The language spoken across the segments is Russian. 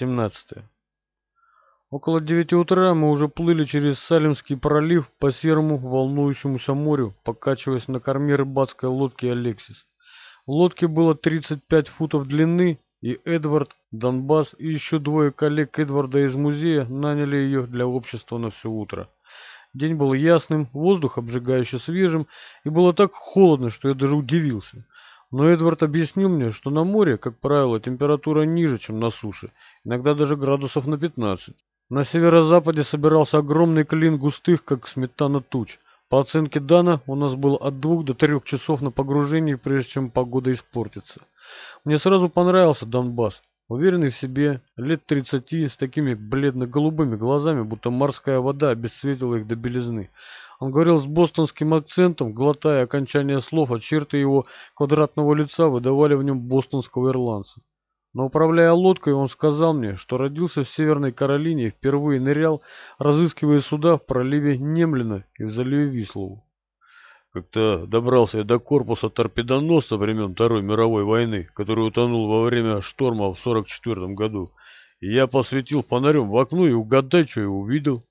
17. Около девяти утра мы уже плыли через Салимский пролив по серому волнующемуся морю, покачиваясь на корме рыбацкой лодки «Алексис». В лодке было 35 футов длины, и Эдвард, Донбасс и еще двое коллег Эдварда из музея наняли ее для общества на все утро. День был ясным, воздух обжигающе свежим, и было так холодно, что я даже удивился. Но Эдвард объяснил мне, что на море, как правило, температура ниже, чем на суше, иногда даже градусов на 15. На северо-западе собирался огромный клин густых, как сметана туч. По оценке Дана, у нас было от двух до трех часов на погружении, прежде чем погода испортится. Мне сразу понравился Донбасс. Уверенный в себе, лет 30, с такими бледно-голубыми глазами, будто морская вода обесцветила их до белизны. Он говорил с бостонским акцентом, глотая окончание слов, а черты его квадратного лица выдавали в нем бостонского ирландца. Но управляя лодкой, он сказал мне, что родился в Северной Каролине и впервые нырял, разыскивая суда в проливе Немлина и в заливе Вислову. Как-то добрался я до корпуса торпедоносца времен Второй мировой войны, который утонул во время шторма в 44 году. И я посветил фонарем в окно и угадай, что я увидел.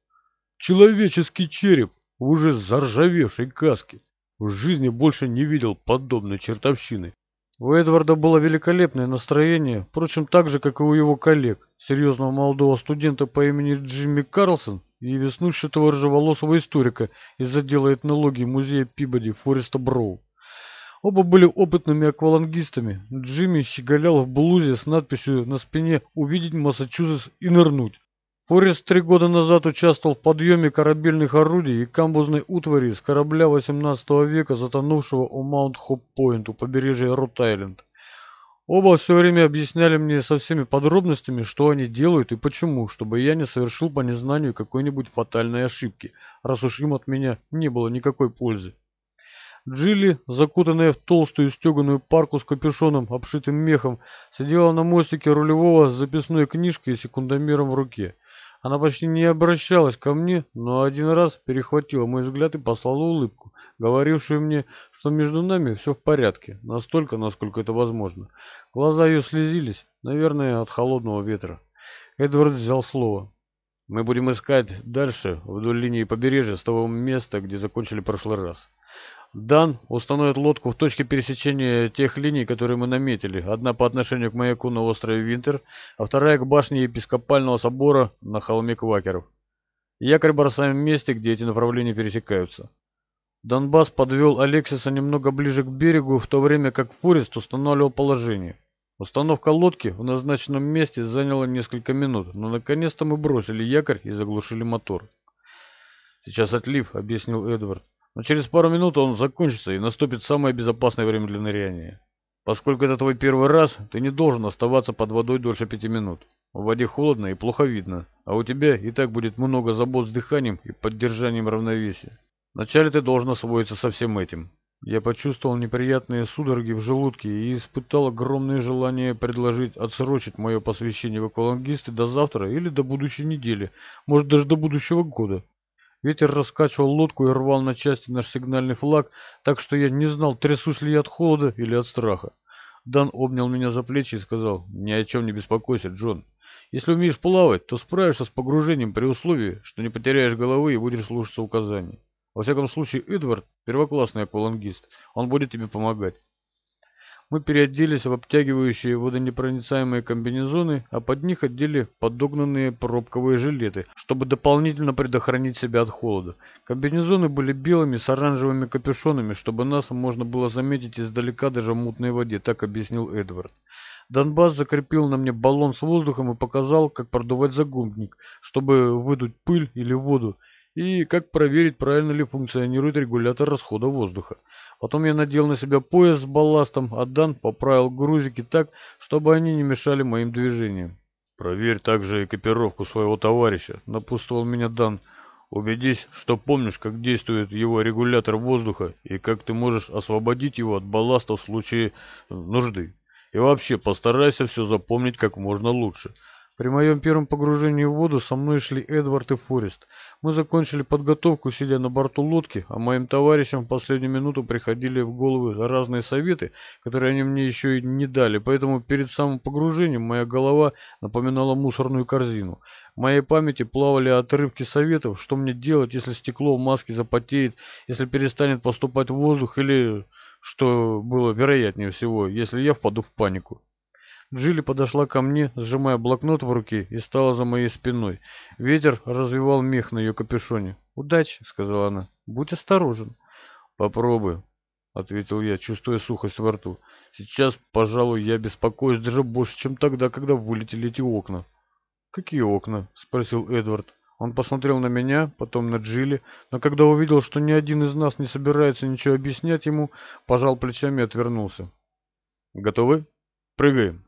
Человеческий череп уже заржавевшей каске. В жизни больше не видел подобной чертовщины. У Эдварда было великолепное настроение, впрочем, так же, как и у его коллег, серьезного молодого студента по имени Джимми Карлсон и веснущатого рыжеволосого историка из отдела этнологии музея Пибоди Фореста Броу. Оба были опытными аквалангистами. Джимми щеголял в блузе с надписью на спине «Увидеть Массачусетс и нырнуть». Форест три года назад участвовал в подъеме корабельных орудий и камбузной утвари с корабля XVIII века, затонувшего у Маунт-Хоп-Пойнт у побережья Род-Айленд. Оба все время объясняли мне со всеми подробностями, что они делают и почему, чтобы я не совершил по незнанию какой-нибудь фатальной ошибки, раз уж им от меня не было никакой пользы. Джилли, закутанная в толстую стеганую парку с капюшоном, обшитым мехом, сидела на мостике рулевого с записной книжкой и секундомером в руке. Она почти не обращалась ко мне, но один раз перехватила мой взгляд и послала улыбку, говорившую мне, что между нами все в порядке, настолько, насколько это возможно. Глаза ее слезились, наверное, от холодного ветра. Эдвард взял слово. «Мы будем искать дальше, вдоль линии побережья, с того места, где закончили прошлый раз. Дан установит лодку в точке пересечения тех линий, которые мы наметили. Одна по отношению к маяку на острове Винтер, а вторая к башне епископального собора на холме Квакеров. Якорь бросаем в месте, где эти направления пересекаются. Донбасс подвел Алексиса немного ближе к берегу, в то время как Фурест устанавливал положение. Установка лодки в назначенном месте заняла несколько минут, но наконец-то мы бросили якорь и заглушили мотор. «Сейчас отлив», — объяснил Эдвард. Но через пару минут он закончится и наступит самое безопасное время для ныряния. Поскольку это твой первый раз, ты не должен оставаться под водой дольше пяти минут. В воде холодно и плохо видно, а у тебя и так будет много забот с дыханием и поддержанием равновесия. Вначале ты должен освоиться со всем этим. Я почувствовал неприятные судороги в желудке и испытал огромное желание предложить отсрочить мое посвящение в аквалангисты до завтра или до будущей недели, может даже до будущего года. Ветер раскачивал лодку и рвал на части наш сигнальный флаг, так что я не знал, трясусь ли я от холода или от страха. Дан обнял меня за плечи и сказал, «Ни о чем не беспокойся, Джон. Если умеешь плавать, то справишься с погружением при условии, что не потеряешь головы и будешь слушаться указаний. Во всяком случае, Эдвард – первоклассный аквалангист, он будет тебе помогать». Мы переоделись в обтягивающие водонепроницаемые комбинезоны, а под них одели подогнанные пробковые жилеты, чтобы дополнительно предохранить себя от холода. Комбинезоны были белыми с оранжевыми капюшонами, чтобы нас можно было заметить издалека даже в мутной воде, так объяснил Эдвард. Донбасс закрепил на мне баллон с воздухом и показал, как продувать загубник, чтобы выдуть пыль или воду, и как проверить, правильно ли функционирует регулятор расхода воздуха. Потом я надел на себя пояс с балластом, а Дан поправил грузики так, чтобы они не мешали моим движениям. «Проверь также экипировку своего товарища», — напутствовал меня Дан. «Убедись, что помнишь, как действует его регулятор воздуха и как ты можешь освободить его от балласта в случае нужды. И вообще постарайся все запомнить как можно лучше. При моем первом погружении в воду со мной шли Эдвард и Форест. Мы закончили подготовку, сидя на борту лодки, а моим товарищам в последнюю минуту приходили в голову разные советы, которые они мне еще и не дали, поэтому перед самым погружением моя голова напоминала мусорную корзину. В моей памяти плавали отрывки советов, что мне делать, если стекло в маске запотеет, если перестанет поступать воздух или, что было вероятнее всего, если я впаду в панику. Джилли подошла ко мне, сжимая блокнот в руке, и стала за моей спиной. Ветер развивал мех на ее капюшоне. «Удачи», — сказала она. «Будь осторожен». «Попробуй», — ответил я, чувствуя сухость во рту. «Сейчас, пожалуй, я беспокоюсь даже больше, чем тогда, когда вылетели эти окна». «Какие окна?» — спросил Эдвард. Он посмотрел на меня, потом на Джилли, но когда увидел, что ни один из нас не собирается ничего объяснять ему, пожал плечами и отвернулся. «Готовы? Прыгаем!»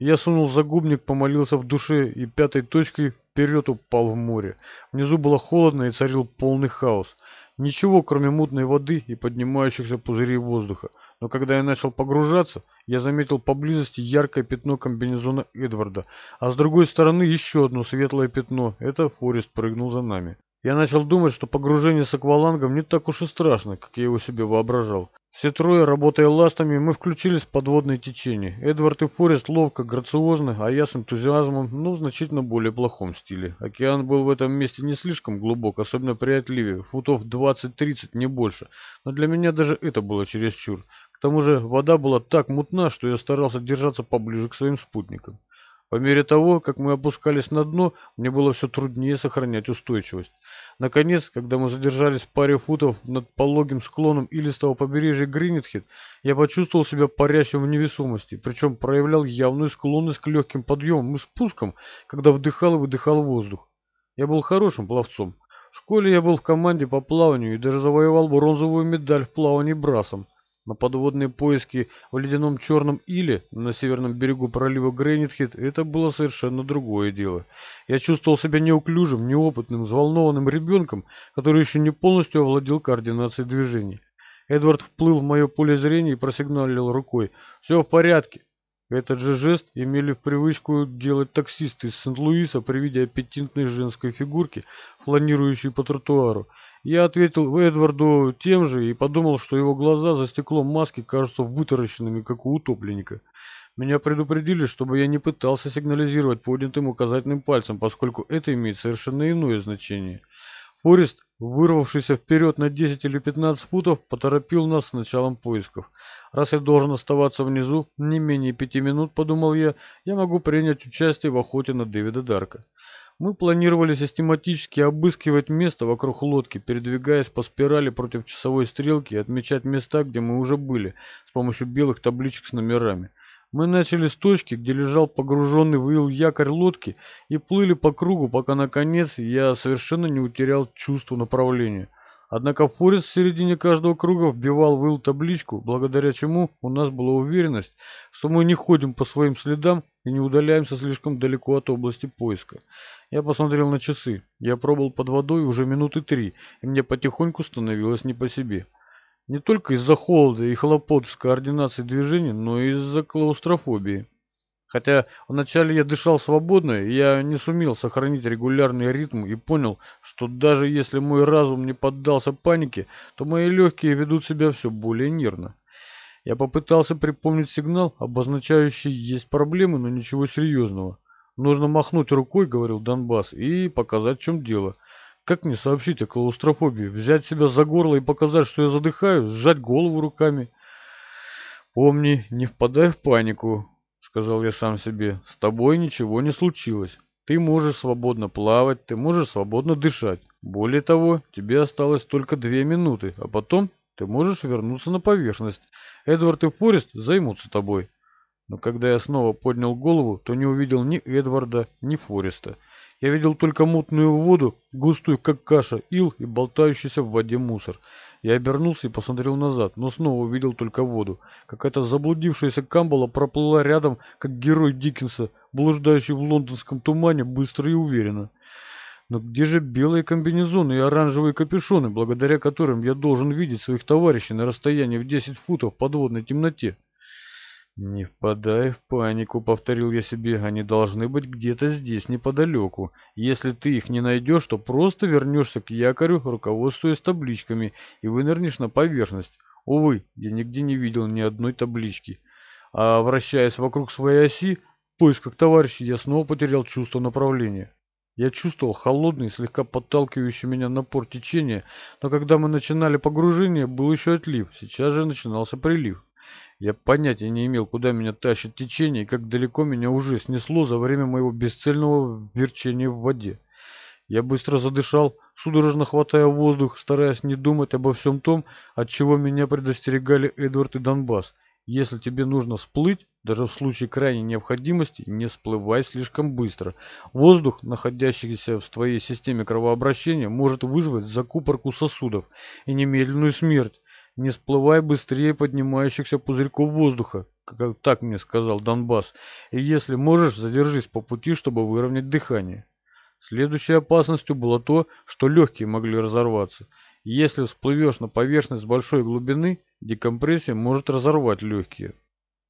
Я сунул загубник, помолился в душе и пятой точкой вперед упал в море. Внизу было холодно и царил полный хаос. Ничего, кроме мутной воды и поднимающихся пузырей воздуха. Но когда я начал погружаться, я заметил поблизости яркое пятно комбинезона Эдварда, а с другой стороны еще одно светлое пятно. Это Форест прыгнул за нами. Я начал думать, что погружение с аквалангом не так уж и страшно, как я его себе воображал. Все трое, работая ластами, мы включились в подводное течение. Эдвард и Форест ловко, грациозно, а я с энтузиазмом, но в значительно более плохом стиле. Океан был в этом месте не слишком глубок, особенно при отливе, футов 20-30, не больше. Но для меня даже это было чересчур. К тому же вода была так мутна, что я старался держаться поближе к своим спутникам. По мере того, как мы опускались на дно, мне было все труднее сохранять устойчивость. Наконец, когда мы задержались в паре футов над пологим склоном илистого побережья Гринитхед, я почувствовал себя парящим в невесомости, причем проявлял явную склонность к легким подъемам и спускам, когда вдыхал и выдыхал воздух. Я был хорошим пловцом. В школе я был в команде по плаванию и даже завоевал бронзовую медаль в плавании брасом. На подводные поиски в ледяном черном иле на северном берегу пролива Грейнитхед это было совершенно другое дело. Я чувствовал себя неуклюжим, неопытным, взволнованным ребенком, который еще не полностью овладел координацией движений. Эдвард вплыл в мое поле зрения и просигналил рукой. «Все в порядке». Этот же жест имели в привычку делать таксисты из Сент-Луиса при виде аппетитной женской фигурки, фланирующей по тротуару. Я ответил Эдварду тем же и подумал, что его глаза за стеклом маски кажутся вытаращенными, как у утопленника. Меня предупредили, чтобы я не пытался сигнализировать поднятым указательным пальцем, поскольку это имеет совершенно иное значение. Форест, вырвавшийся вперед на 10 или 15 футов, поторопил нас с началом поисков. Раз я должен оставаться внизу не менее пяти минут, подумал я, я могу принять участие в охоте на Дэвида Дарка. Мы планировали систематически обыскивать место вокруг лодки, передвигаясь по спирали против часовой стрелки и отмечать места, где мы уже были, с помощью белых табличек с номерами. Мы начали с точки, где лежал погруженный в ил якорь лодки, и плыли по кругу, пока, наконец, я совершенно не утерял чувство направления. Однако Форест в середине каждого круга вбивал в ил табличку, благодаря чему у нас была уверенность, что мы не ходим по своим следам и не удаляемся слишком далеко от области поиска. Я посмотрел на часы. Я пробыл под водой уже минуты три, и мне потихоньку становилось не по себе. Не только из-за холода и хлопот с координацией движения, но и из-за клаустрофобии. Хотя вначале я дышал свободно, я не сумел сохранить регулярный ритм и понял, что даже если мой разум не поддался панике, то мои легкие ведут себя все более нервно. Я попытался припомнить сигнал, обозначающий «есть проблемы, но ничего серьезного». Нужно махнуть рукой, говорил Донбасс, и показать, в чем дело. Как мне сообщить о клаустрофобии? Взять себя за горло и показать, что я задыхаюсь? Сжать голову руками? Помни, не впадай в панику, сказал я сам себе. С тобой ничего не случилось. Ты можешь свободно плавать, ты можешь свободно дышать. Более того, тебе осталось только две минуты, а потом ты можешь вернуться на поверхность. Эдвард и Форест займутся тобой. Но когда я снова поднял голову, то не увидел ни Эдварда, ни Фореста. Я видел только мутную воду, густую как каша, ил и болтающийся в воде мусор. Я обернулся и посмотрел назад, но снова увидел только воду. Какая-то заблудившаяся камбала проплыла рядом, как герой Диккенса, блуждающий в лондонском тумане быстро и уверенно. Но где же белые комбинезоны и оранжевые капюшоны, благодаря которым я должен видеть своих товарищей на расстоянии в 10 футов в подводной темноте? «Не впадай в панику», — повторил я себе, — «они должны быть где-то здесь, неподалеку. Если ты их не найдешь, то просто вернешься к якорю, руководствуясь табличками, и вынырнешь на поверхность. Увы, я нигде не видел ни одной таблички. А вращаясь вокруг своей оси, в поисках товарищей, я снова потерял чувство направления. Я чувствовал холодный, слегка подталкивающий меня напор течения, но когда мы начинали погружение, был еще отлив, сейчас же начинался прилив. Я понятия не имел, куда меня тащит течение и как далеко меня уже снесло за время моего бесцельного верчения в воде. Я быстро задышал, судорожно хватая воздух, стараясь не думать обо всем том, от чего меня предостерегали Эдвард и Донбасс. Если тебе нужно всплыть, даже в случае крайней необходимости, не всплывай слишком быстро. Воздух, находящийся в твоей системе кровообращения, может вызвать закупорку сосудов и немедленную смерть. Не всплывай быстрее поднимающихся пузырьков воздуха, как так мне сказал Донбасс, и если можешь, задержись по пути, чтобы выровнять дыхание. Следующей опасностью было то, что легкие могли разорваться. Если всплывешь на поверхность большой глубины, декомпрессия может разорвать легкие.